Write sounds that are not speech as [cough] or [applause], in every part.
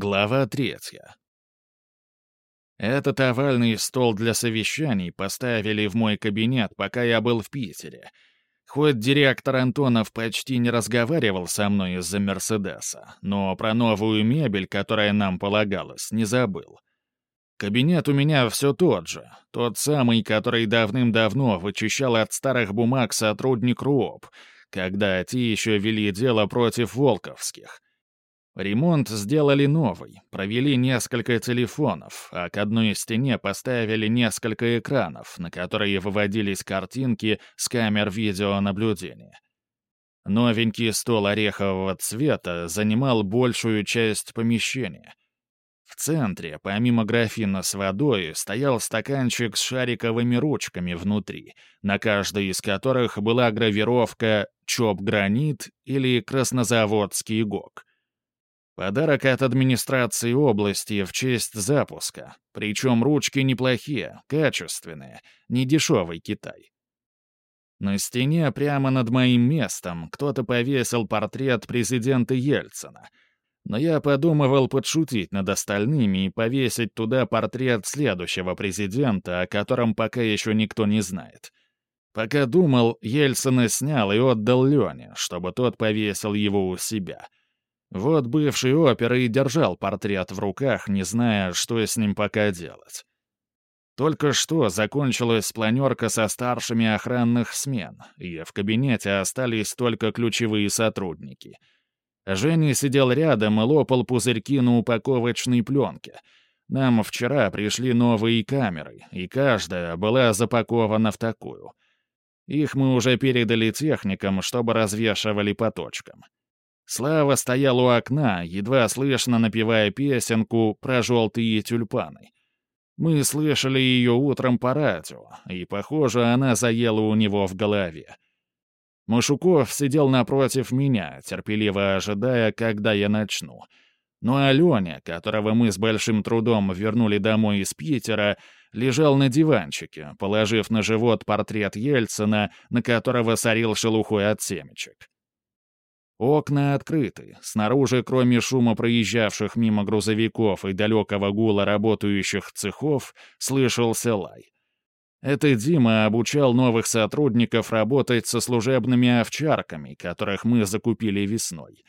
Глава третья. Этот овальный стол для совещаний поставили в мой кабинет, пока я был в Питере. Хоть директор Антонов почти не разговаривал со мной из-за Мерседеса, но про новую мебель, которая нам полагалась, не забыл. Кабинет у меня все тот же, тот самый, который давным-давно вычищал от старых бумаг сотрудник РУОП, когда те еще вели дело против Волковских — Ремонт сделали новый, провели несколько телефонов, а к одной стене поставили несколько экранов, на которые выводились картинки с камер видеонаблюдения. Новенький стол орехового цвета занимал большую часть помещения. В центре, помимо графина с водой, стоял стаканчик с шариковыми ручками внутри, на каждой из которых была гравировка «Чоп-гранит» или «Краснозаводский гок». Подарок от администрации области в честь запуска. Причем ручки неплохие, качественные, не дешевый Китай. На стене прямо над моим местом кто-то повесил портрет президента Ельцина. Но я подумывал подшутить над остальными и повесить туда портрет следующего президента, о котором пока еще никто не знает. Пока думал, Ельцина снял и отдал Лене, чтобы тот повесил его у себя — вот бывший опер и держал портрет в руках, не зная, что с ним пока делать. Только что закончилась планерка со старшими охранных смен, и в кабинете остались только ключевые сотрудники. Женя сидел рядом и лопал пузырьки на упаковочной пленке. Нам вчера пришли новые камеры, и каждая была запакована в такую. Их мы уже передали техникам, чтобы развешивали по точкам. Слава стоял у окна, едва слышно напевая песенку про желтые тюльпаны. Мы слышали ее утром по радио, и, похоже, она заела у него в голове. Машуков сидел напротив меня, терпеливо ожидая, когда я начну. Ну а Леня, которого мы с большим трудом вернули домой из Питера, лежал на диванчике, положив на живот портрет Ельцина, на которого сорил шелухой от семечек. Окна открыты. Снаружи, кроме шума проезжавших мимо грузовиков и далекого гула работающих цехов, слышался лай. Это Дима обучал новых сотрудников работать со служебными овчарками, которых мы закупили весной.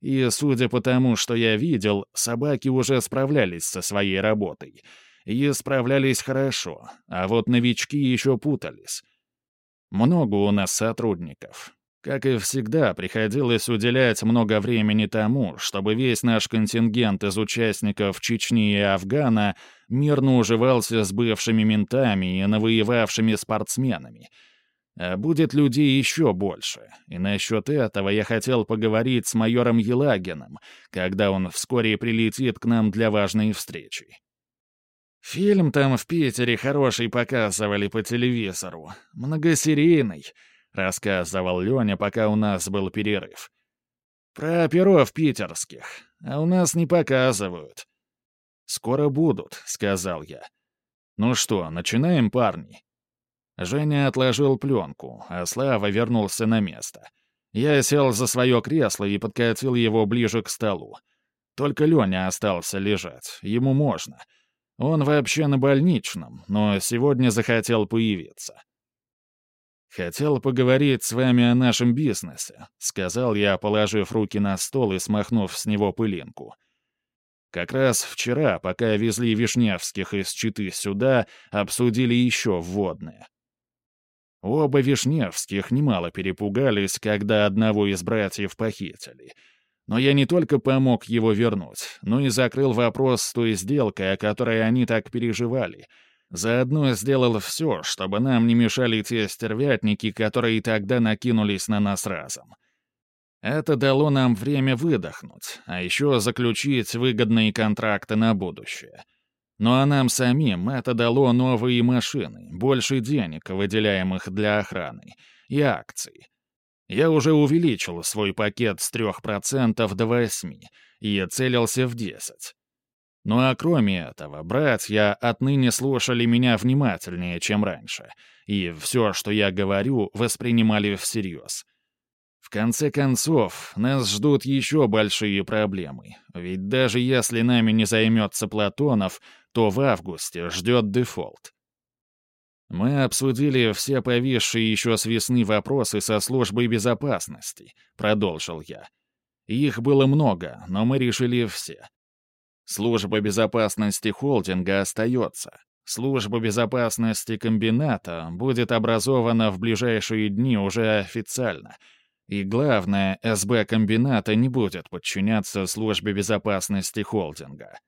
И, судя по тому, что я видел, собаки уже справлялись со своей работой. И справлялись хорошо, а вот новички еще путались. Много у нас сотрудников, как и всегда, приходилось уделять много времени тому, чтобы весь наш контингент из участников Чечни и Афгана мирно уживался с бывшими ментами и навоевавшими спортсменами. А будет людей еще больше, и насчет этого я хотел поговорить с майором Елагиным, когда он вскоре прилетит к нам для важной встречи. Фильм там в Питере хороший показывали по телевизору, многосерийный — рассказывал Леня, пока у нас был перерыв. «Про оперов питерских. А у нас не показывают». «Скоро будут», — сказал я. «Ну что, начинаем, парни?» Женя отложил пленку, а Слава вернулся на место. Я сел за свое кресло и подкатил его ближе к столу. Только Леня остался лежать, ему можно. Он вообще на больничном, но сегодня захотел появиться. «Хотел поговорить с вами о нашем бизнесе», — сказал я, положив руки на стол и смахнув с него пылинку. Как раз вчера, пока везли Вишневских из Читы сюда, обсудили еще вводные. Оба Вишневских немало перепугались, когда одного из братьев похитили. Но я не только помог его вернуть, но и закрыл вопрос с той сделкой, о которой они так переживали — Заодно сделал все, чтобы нам не мешали те стервятники, которые тогда накинулись на нас разом. Это дало нам время выдохнуть, а еще заключить выгодные контракты на будущее. Ну а нам самим это дало новые машины, больше денег, выделяемых для охраны, и акций. Я уже увеличил свой пакет с 3% до 8% и целился в 10%. Ну а кроме этого, братья отныне слушали меня внимательнее, чем раньше, и все, что я говорю, воспринимали всерьез. В конце концов, нас ждут еще большие проблемы, ведь даже если нами не займется Платонов, то в августе ждет дефолт. Мы обсудили все повисшие еще с весны вопросы со службой безопасности, продолжил я. Их было много, но мы решили все. Служба безопасности холдинга остается. Служба безопасности комбината будет образована в ближайшие дни уже официально — и главное, СБ комбината не будет подчиняться службе безопасности холдинга.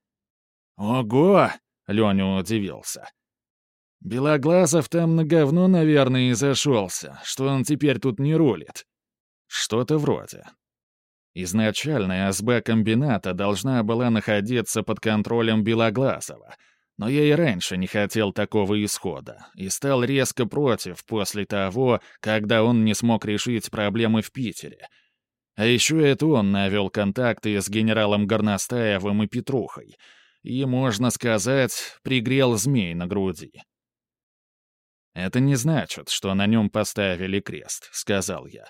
«Ого!» — Леня удивился. «Белоглазов там на говно, наверное, и зашелся, что он теперь тут не рулит». Что-то вроде. Изначально СБ комбината должна была находиться под контролем Белоглазова — но я и раньше не хотел такого исхода и стал резко против после того, когда он не смог решить проблемы в Питере. А еще это он навел контакты с генералом Горностаевым и Петрухой. И, можно сказать, пригрел змей на груди. «Это не значит, что на нем поставили крест», — сказал я.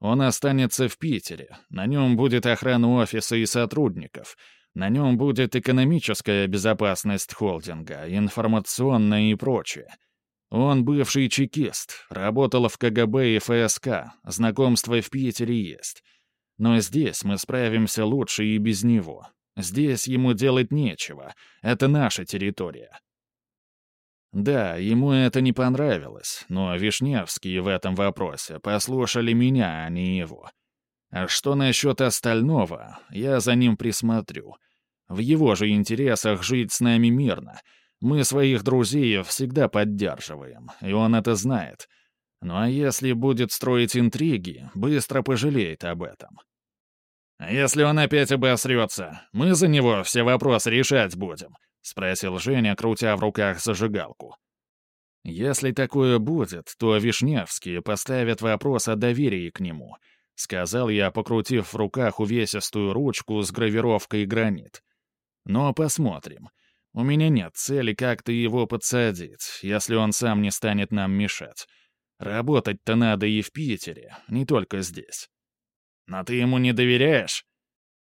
«Он останется в Питере. На нем будет охрана офиса и сотрудников». На нем будет экономическая безопасность холдинга, информационная и прочее. Он бывший чекист, работал в КГБ и ФСК, знакомства в Питере есть. Но здесь мы справимся лучше и без него. Здесь ему делать нечего, это наша территория. Да, ему это не понравилось, но Вишневские в этом вопросе послушали меня, а не его. А что насчет остального, я за ним присмотрю. В его же интересах жить с нами мирно. Мы своих друзей всегда поддерживаем, и он это знает. Ну а если будет строить интриги, быстро пожалеет об этом. «А если он опять обосрется, мы за него все вопросы решать будем», — спросил Женя, крутя в руках зажигалку. «Если такое будет, то Вишневские поставят вопрос о доверии к нему», — сказал я, покрутив в руках увесистую ручку с гравировкой гранит. «Но посмотрим. У меня нет цели как-то его подсадить, если он сам не станет нам мешать. Работать-то надо и в Питере, не только здесь». «Но ты ему не доверяешь?»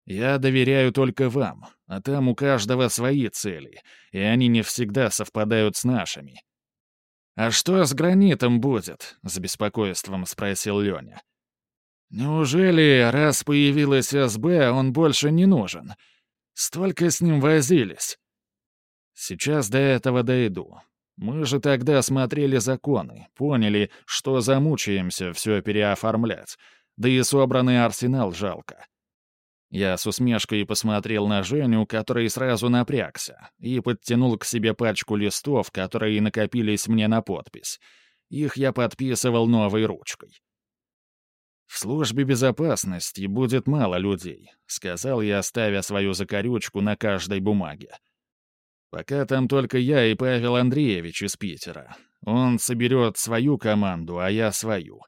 «Я доверяю только вам, а там у каждого свои цели, и они не всегда совпадают с нашими». «А что с гранитом будет?» — с беспокойством спросил Леня. Неужели, раз появилась СБ, он больше не нужен? Столько с ним возились. Сейчас до этого дойду. Мы же тогда смотрели законы, поняли, что замучаемся все переоформлять. Да и собранный арсенал жалко. Я с усмешкой посмотрел на Женю, который сразу напрягся, и подтянул к себе пачку листов, которые накопились мне на подпись. Их я подписывал новой ручкой. «В службе безопасности будет мало людей», — сказал я, ставя свою закорючку на каждой бумаге. «Пока там только я и Павел Андреевич из Питера. Он соберет свою команду, а я свою.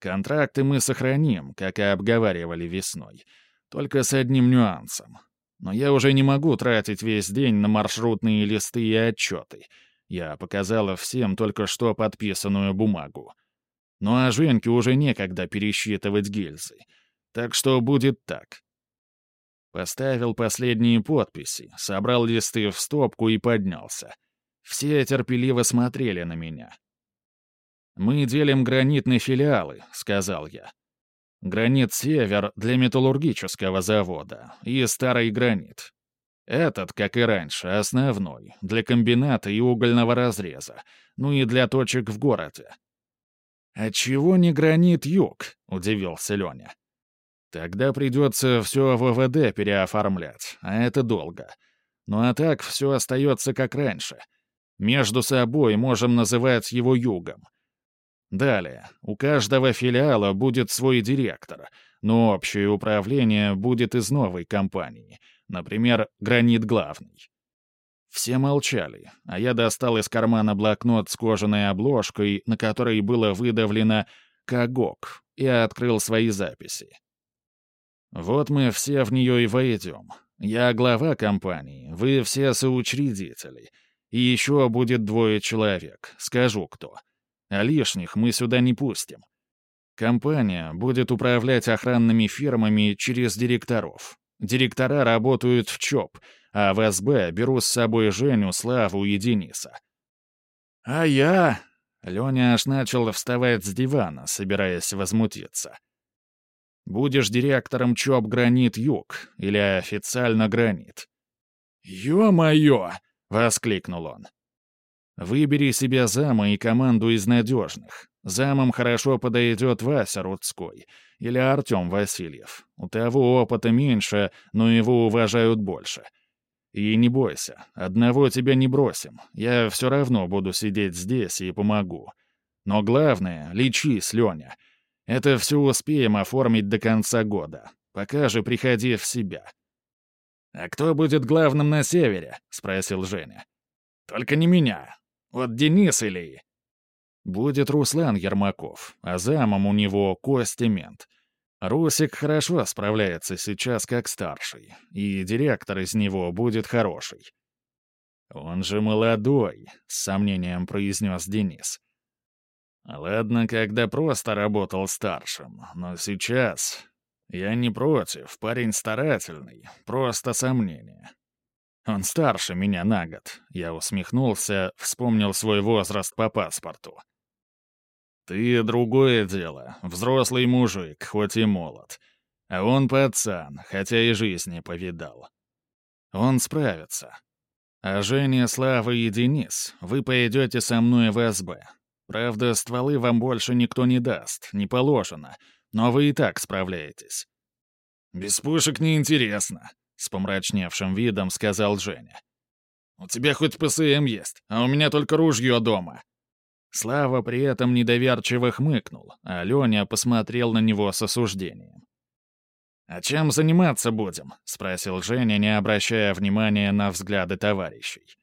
Контракты мы сохраним, как и обговаривали весной, только с одним нюансом. Но я уже не могу тратить весь день на маршрутные листы и отчеты. Я показала всем только что подписанную бумагу. Ну а Женьке уже некогда пересчитывать гильзы. Так что будет так. Поставил последние подписи, собрал листы в стопку и поднялся. Все терпеливо смотрели на меня. «Мы делим гранит на филиалы», — сказал я. «Гранит «Север» для металлургического завода и старый гранит. Этот, как и раньше, основной, для комбината и угольного разреза, ну и для точек в городе. «А чего не гранит юг?» — удивился Леня. «Тогда придется все ВВД переоформлять, а это долго. Ну а так все остается как раньше. Между собой можем называть его югом. Далее, у каждого филиала будет свой директор, но общее управление будет из новой компании, например, «Гранит главный». Все молчали, а я достал из кармана блокнот с кожаной обложкой, на которой было выдавлено «Кагок», и открыл свои записи. Вот мы все в нее и войдем. Я глава компании, вы все соучредители. И еще будет двое человек, скажу кто. А лишних мы сюда не пустим. Компания будет управлять охранными фирмами через директоров. Директора работают в ЧОП, а в СБ беру с собой Женю, Славу и Дениса. А я... Леня аж начал вставать с дивана, собираясь возмутиться. «Будешь директором ЧОП «Гранит Юг» или официально «Гранит». «Ё-моё!» — воскликнул он. «Выбери себе зама и команду из надежных. Замом хорошо подойдет Вася Рудской или Артем Васильев. У того опыта меньше, но его уважают больше. И не бойся, одного тебя не бросим. Я все равно буду сидеть здесь и помогу. Но главное — лечись, Леня. Это все успеем оформить до конца года. Пока же приходи в себя». «А кто будет главным на севере?» — спросил Женя. «Только не меня. Вот Денис или...» «Будет Руслан Ермаков, а замом у него Костя Мент. Русик хорошо справляется сейчас как старший, и директор из него будет хороший. «Он же молодой», — с сомнением произнес Денис. «Ладно, когда просто работал старшим, но сейчас...» «Я не против, парень старательный, просто сомнение. Он старше меня на год», — я усмехнулся, вспомнил свой возраст по паспорту. Ты другое дело, взрослый мужик, хоть и молод. А он пацан, хотя и жизни повидал. Он справится. А Женя, Слава и Денис, вы пойдете со мной в СБ. Правда, стволы вам больше никто не даст, не положено, но вы и так справляетесь. «Без пушек неинтересно», — с помрачневшим видом сказал Женя. «У тебя хоть ПСМ есть, а у меня только ружье дома. Слава при этом недоверчиво хмыкнул, а Леня посмотрел на него с осуждением. «А чем заниматься будем?» — спросил Женя, не обращая внимания на взгляды товарищей.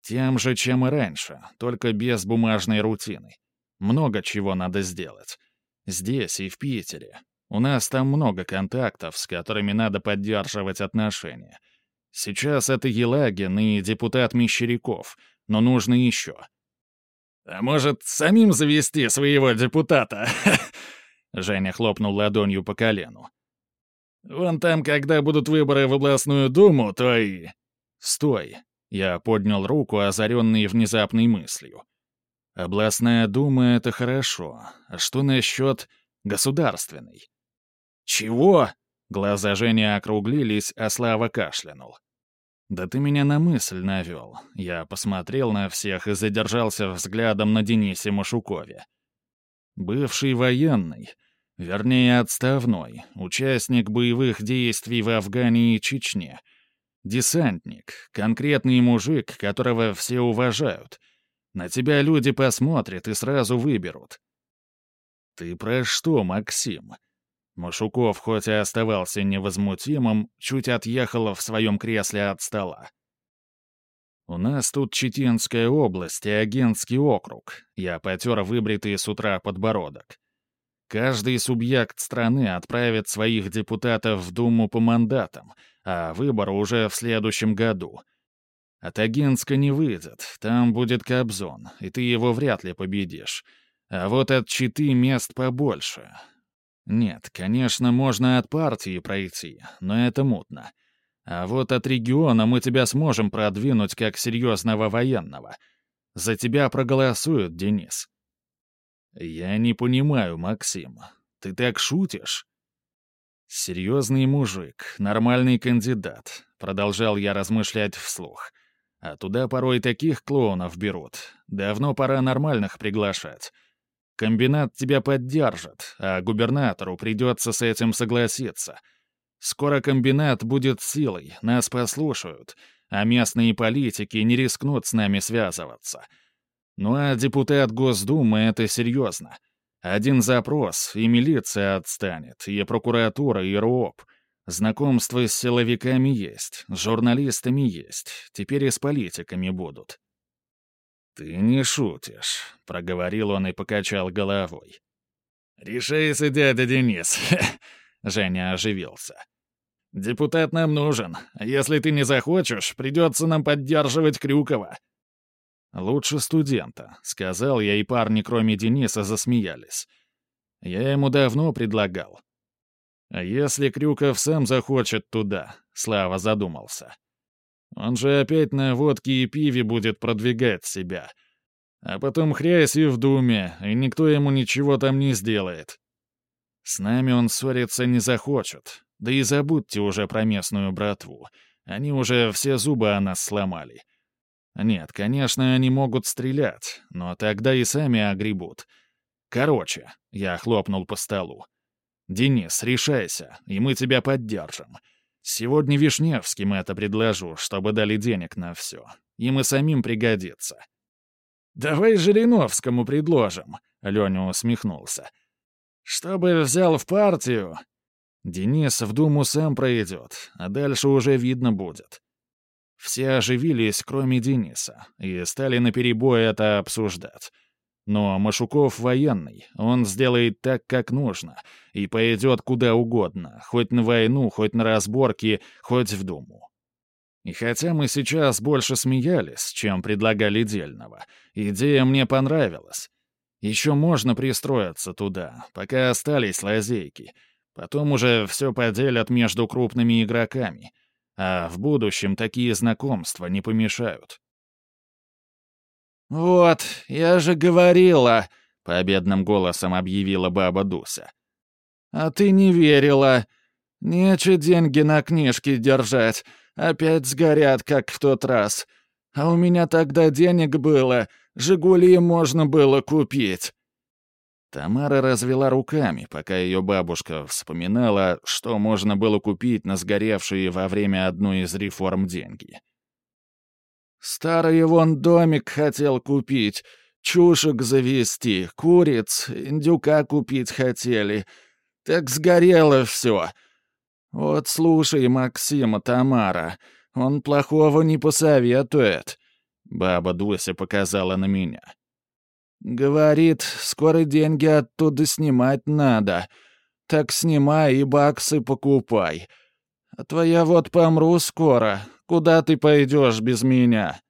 «Тем же, чем и раньше, только без бумажной рутины. Много чего надо сделать. Здесь и в Питере. У нас там много контактов, с которыми надо поддерживать отношения. Сейчас это Елагин и депутат Мещеряков, но нужно еще. «А может, самим завести своего депутата?» [laughs] Женя хлопнул ладонью по колену. «Вон там, когда будут выборы в областную думу, то и...» «Стой!» — я поднял руку, озаренный внезапной мыслью. «Областная дума — это хорошо. А что насчет государственной?» «Чего?» — глаза Жени округлились, а Слава кашлянул. «Да ты меня на мысль навел». Я посмотрел на всех и задержался взглядом на Денисе Машукове. Бывший военный, вернее, отставной, участник боевых действий в Афгане и Чечне. Десантник, конкретный мужик, которого все уважают. На тебя люди посмотрят и сразу выберут. «Ты про что, Максим?» Машуков, хоть и оставался невозмутимым, чуть отъехал в своем кресле от стола. «У нас тут Читинская область и Агентский округ», я потер выбритый с утра подбородок. Каждый субъект страны отправит своих депутатов в Думу по мандатам, а выбор уже в следующем году. От Агентска не выйдет, там будет Кобзон, и ты его вряд ли победишь. А вот от Читы мест побольше, нет, конечно, можно от партии пройти, но это мутно. А вот от региона мы тебя сможем продвинуть как серьезного военного. За тебя проголосуют, Денис. Я не понимаю, Максим. Ты так шутишь? Серьезный мужик, нормальный кандидат, продолжал я размышлять вслух. А туда порой таких клоунов берут. Давно пора нормальных приглашать. Комбинат тебя поддержит, а губернатору придется с этим согласиться. Скоро комбинат будет силой, нас послушают, а местные политики не рискнут с нами связываться. Ну а депутат Госдумы — это серьезно. Один запрос, и милиция отстанет, и прокуратура, и РОП. Знакомства с силовиками есть, с журналистами есть, теперь и с политиками будут. «Ты не шутишь», — проговорил он и покачал головой. «Решайся, дядя Денис», [laughs] — Женя оживился. «Депутат нам нужен. Если ты не захочешь, придется нам поддерживать Крюкова». «Лучше студента», — сказал я, и парни, кроме Дениса, засмеялись. Я ему давно предлагал. А если Крюков сам захочет туда? Слава задумался. Он же опять на водке и пиве будет продвигать себя. А потом хрясь и в думе, и никто ему ничего там не сделает. С нами он ссориться не захочет. Да и забудьте уже про местную братву. Они уже все зубы о нас сломали. Нет, конечно, они могут стрелять, но тогда и сами огребут. Короче, я хлопнул по столу. «Денис, решайся, и мы тебя поддержим. Сегодня Вишневским это предложу, чтобы дали денег на все. Им и самим пригодится». «Давай Жириновскому предложим», — Леня усмехнулся. «Чтобы взял в партию, Денис в Думу сам пройдет, а дальше уже видно будет. Все оживились, кроме Дениса, и стали наперебой это обсуждать. Но Машуков военный, он сделает так, как нужно, и пойдет куда угодно, хоть на войну, хоть на разборки, хоть в Думу. И хотя мы сейчас больше смеялись, чем предлагали дельного, идея мне понравилась. Еще можно пристроиться туда, пока остались лазейки — Потом уже все поделят между крупными игроками, а в будущем такие знакомства не помешают. «Вот, я же говорила», — победным голосом объявила баба Дуся. «А ты не верила. Нече деньги на книжки держать. Опять сгорят, как в тот раз. А у меня тогда денег было. «Жигули» можно было купить». Тамара развела руками, пока ее бабушка вспоминала, что можно было купить на сгоревшие во время одной из реформ деньги. «Старый вон домик хотел купить, чушек завести, куриц, индюка купить хотели. Так сгорело все. Вот слушай Максима Тамара, он плохого не посоветует». Баба Дуся показала на меня. Говорит, скоро деньги оттуда снимать надо. Так снимай и баксы покупай. А твоя вот помру скоро. Куда ты пойдешь без меня?»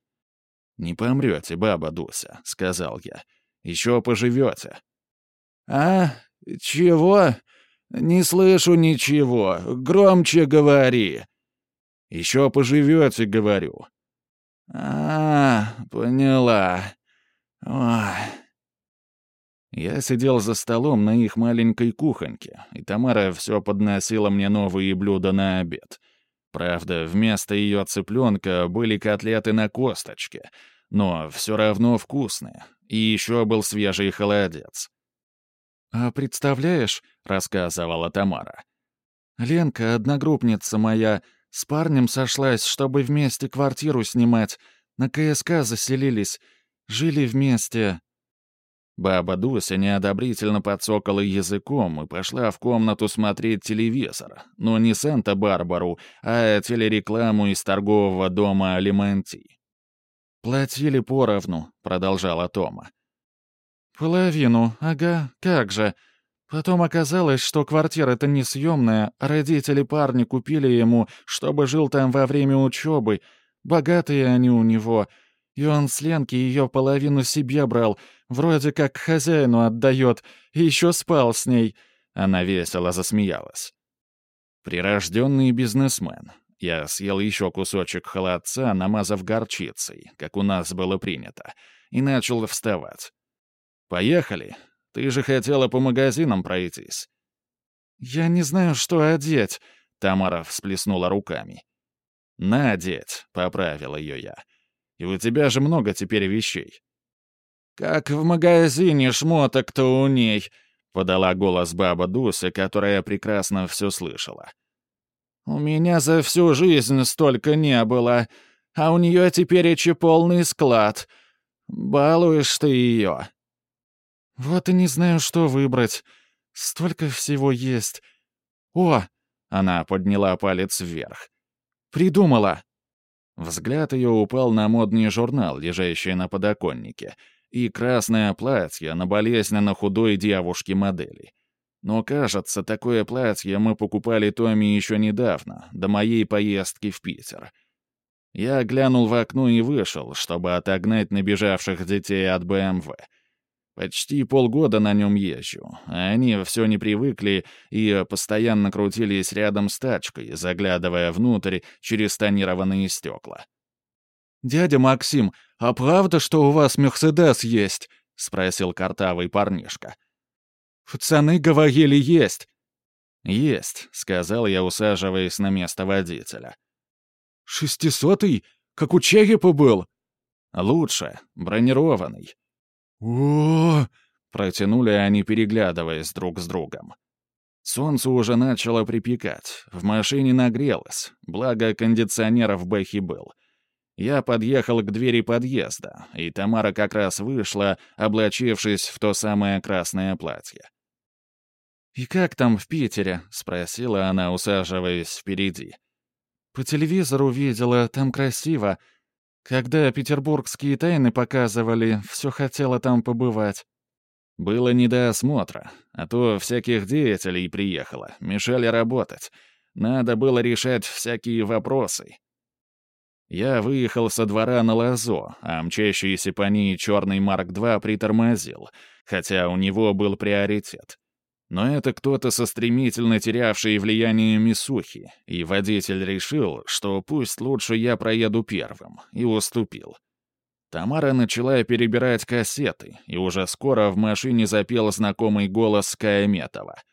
«Не помрете, баба Дуся», — сказал я. «Еще поживете». «А? Чего? Не слышу ничего. Громче говори». «Еще поживете, говорю». «А, поняла. Ой». Я сидел за столом на их маленькой кухоньке, и Тамара все подносила мне новые блюда на обед. Правда, вместо ее цыпленка были котлеты на косточке, но все равно вкусные, и еще был свежий холодец. «А представляешь», — рассказывала Тамара, — «Ленка, одногруппница моя, с парнем сошлась, чтобы вместе квартиру снимать, на КСК заселились, жили вместе, Баба Дуся неодобрительно подсокала языком и пошла в комнату смотреть телевизор, но не Санта-Барбару, а телерекламу из торгового дома Алиманти. «Платили поровну», — продолжала Тома. «Половину, ага, как же. Потом оказалось, что квартира-то не съемная, а родители парня купили ему, чтобы жил там во время учебы. Богатые они у него, и он с Ленки ее половину себе брал, вроде как хозяину отдает, и еще спал с ней». Она весело засмеялась. «Прирожденный бизнесмен. Я съел еще кусочек холодца, намазав горчицей, как у нас было принято, и начал вставать. «Поехали. Ты же хотела по магазинам пройтись». «Я не знаю, что одеть», — Тамара всплеснула руками. «Надеть», — поправил ее я. И у тебя же много теперь вещей». «Как в магазине шмоток-то у ней», — подала голос баба Дуся, которая прекрасно все слышала. «У меня за всю жизнь столько не было, а у нее теперь еще полный склад. Балуешь ты ее». «Вот и не знаю, что выбрать. Столько всего есть. О!» — она подняла палец вверх. «Придумала!» Взгляд ее упал на модный журнал, лежащий на подоконнике, и красное платье на болезненно худой девушке-модели. Но, кажется, такое платье мы покупали Томи еще недавно, до моей поездки в Питер. Я глянул в окно и вышел, чтобы отогнать набежавших детей от БМВ. Почти полгода на нем езжу, а они все не привыкли и постоянно крутились рядом с тачкой, заглядывая внутрь через тонированные стекла. «Дядя Максим, а правда, что у вас Мерседес есть?» — спросил картавый парнишка. «Пацаны говорили, есть». «Есть», — сказал я, усаживаясь на место водителя. «Шестисотый? Как у Черепа был?» «Лучше, бронированный». О, протянули они, переглядываясь друг с другом. Солнце уже начало припекать, в машине нагрелось, благо кондиционер в бэхе был. Я подъехал к двери подъезда, и Тамара как раз вышла, облачившись в то самое красное платье. «И как там в Питере?» — спросила она, усаживаясь впереди. «По телевизору видела, там красиво. Когда петербургские тайны показывали, все хотела там побывать». Было не до осмотра, а то всяких деятелей приехало, мешали работать. Надо было решать всякие вопросы. Я выехал со двора на Лазо, а мчащийся по ней черный Марк-2 притормозил, хотя у него был приоритет. Но это кто-то со стремительно терявшей влияние Мисухи, и водитель решил, что пусть лучше я проеду первым, и уступил. Тамара начала перебирать кассеты, и уже скоро в машине запел знакомый голос Каяметова —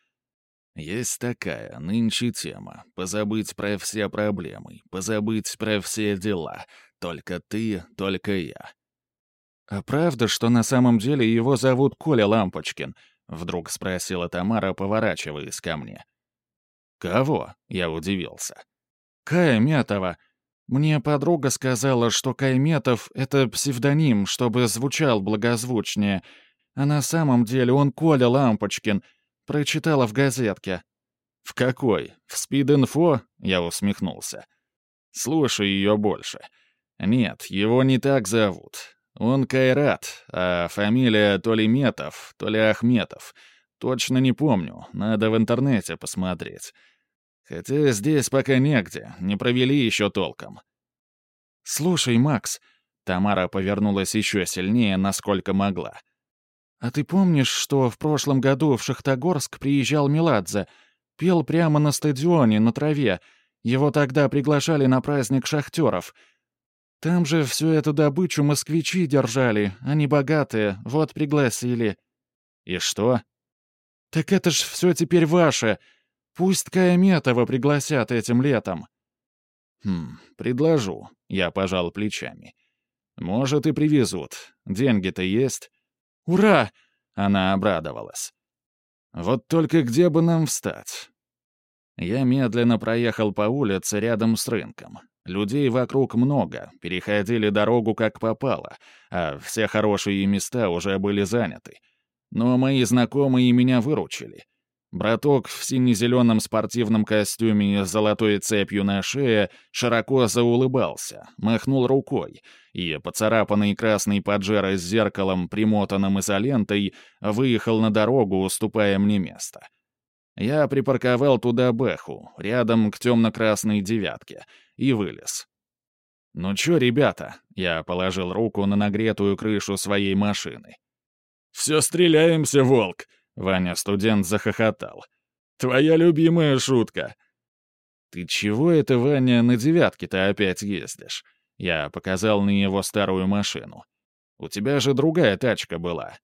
есть такая нынче тема — позабыть про все проблемы, позабыть про все дела. Только ты, только я. «А правда, что на самом деле его зовут Коля Лампочкин?» — вдруг спросила Тамара, поворачиваясь ко мне. «Кого?» — я удивился. «Кая Метова. Мне подруга сказала, что Кайметов — это псевдоним, чтобы звучал благозвучнее, а на самом деле он Коля Лампочкин — Прочитала в газетке». «В какой? В спид-инфо?» — я усмехнулся. «Слушай ее больше. Нет, его не так зовут. Он Кайрат, а фамилия то ли Метов, то ли Ахметов. Точно не помню, надо в интернете посмотреть. Хотя здесь пока негде, не провели еще толком». «Слушай, Макс», — Тамара повернулась еще сильнее, насколько могла. «А ты помнишь, что в прошлом году в Шахтогорск приезжал Меладзе? Пел прямо на стадионе, на траве. Его тогда приглашали на праздник шахтеров. Там же всю эту добычу москвичи держали, они богатые, вот пригласили». «И что?» «Так это ж все теперь ваше. Пусть Каяметова пригласят этим летом». «Хм, предложу», — я пожал плечами. «Может, и привезут. Деньги-то есть?» «Ура!» — она обрадовалась. «Вот только где бы нам встать?» Я медленно проехал по улице рядом с рынком. Людей вокруг много, переходили дорогу как попало, а все хорошие места уже были заняты. Но мои знакомые меня выручили. Браток в сине-зеленом спортивном костюме с золотой цепью на шее широко заулыбался, махнул рукой, и, поцарапанный красной поджерой с зеркалом, примотанным изолентой, выехал на дорогу, уступая мне место. Я припарковал туда Бэху, рядом к темно-красной девятке, и вылез. «Ну чё, ребята?» — я положил руку на нагретую крышу своей машины. «Все стреляемся, волк!» Ваня-студент захохотал. «Твоя любимая шутка!» «Ты чего это, Ваня, на девятке-то опять ездишь?» Я показал на его старую машину. «У тебя же другая тачка была».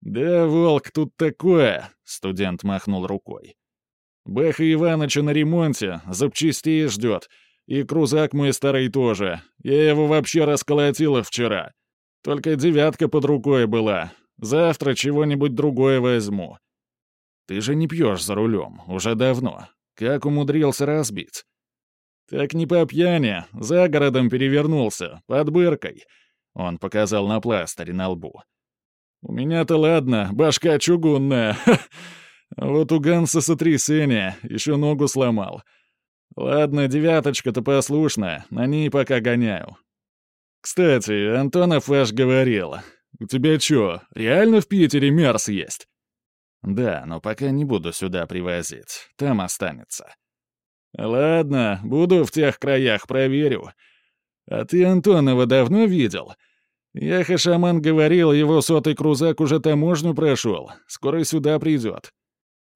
«Да, волк, тут такое!» — студент махнул рукой. «Бэха Иваныча на ремонте, запчастей ждет. И крузак мой старый тоже. Я его вообще расколотила вчера. Только девятка под рукой была. Завтра чего-нибудь другое возьму». «Ты же не пьешь за рулем, уже давно. Как умудрился разбить?» «Так не по пьяни, за городом перевернулся, под быркой». Он показал на пластыре на лбу. «У меня-то ладно, башка чугунная. [laughs] Вот у Ганса сотрясение, еще ногу сломал. Ладно, девяточка-то послушная, на ней пока гоняю. Кстати, Антонов ваш говорил, у тебя чё, реально в Питере мерз есть?» «Да, но пока не буду сюда привозить. Там останется». «Ладно, буду в тех краях, проверю. А ты Антонова давно видел? Яха-шаман говорил, его сотый крузак уже таможню прошел, скоро сюда придет.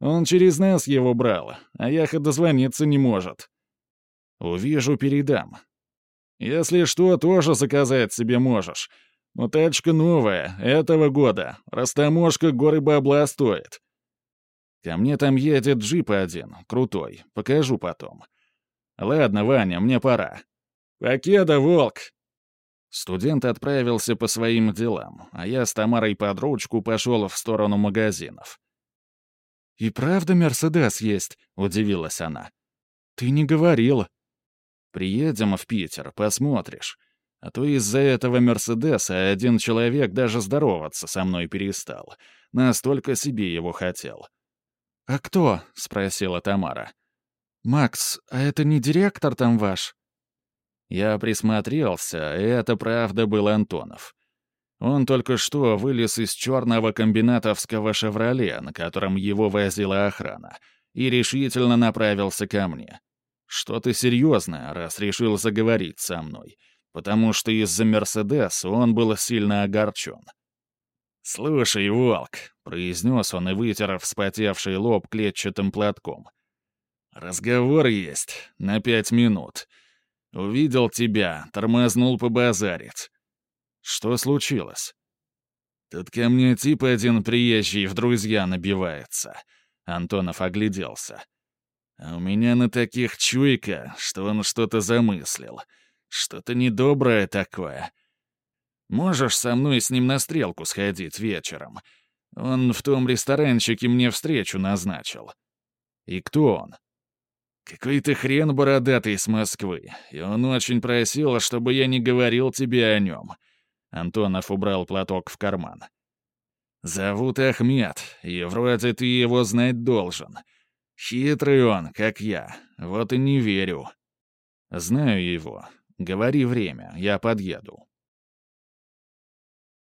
Он через нас его брал, а Яха дозвониться не может. Увижу, передам. Если что, тоже заказать себе можешь. Но тачка новая, этого года. Растаможка горы бабла стоит. Ко мне там едет джип один, крутой. Покажу потом. Ладно, Ваня, мне пора. Покеда, волк! Студент отправился по своим делам, а я с Тамарой под ручку пошел в сторону магазинов. «И правда Мерседес есть?» — удивилась она. «Ты не говорил». «Приедем в Питер, посмотришь. А то из-за этого Мерседеса один человек даже здороваться со мной перестал. Настолько себе его хотел». «А кто?» — спросила Тамара. «Макс, а это не директор там ваш?» Я присмотрелся, и это правда был Антонов. Он только что вылез из черного комбинатовского «Шевроле», на котором его возила охрана, и решительно направился ко мне. Что-то серьезное, раз решил заговорить со мной, потому что из-за «Мерседес» он был сильно огорчен. «Слушай, Волк», — произнес он и вытер вспотевший лоб клетчатым платком. «Разговор есть на пять минут». Увидел тебя, тормознул побазарить. Что случилось? Тут ко мне тип один приезжий в друзья набивается. Антонов огляделся. А у меня на таких чуйка, что он что-то замыслил. Что-то недоброе такое. Можешь со мной с ним на стрелку сходить вечером? Он в том ресторанчике мне встречу назначил. И кто он? Какой-то хрен бородатый с Москвы, и он очень просил, чтобы я не говорил тебе о нем». Антонов убрал платок в карман. «Зовут Ахмед, и вроде ты его знать должен. Хитрый он, как я, вот и не верю». «Знаю его. Говори время, я подъеду».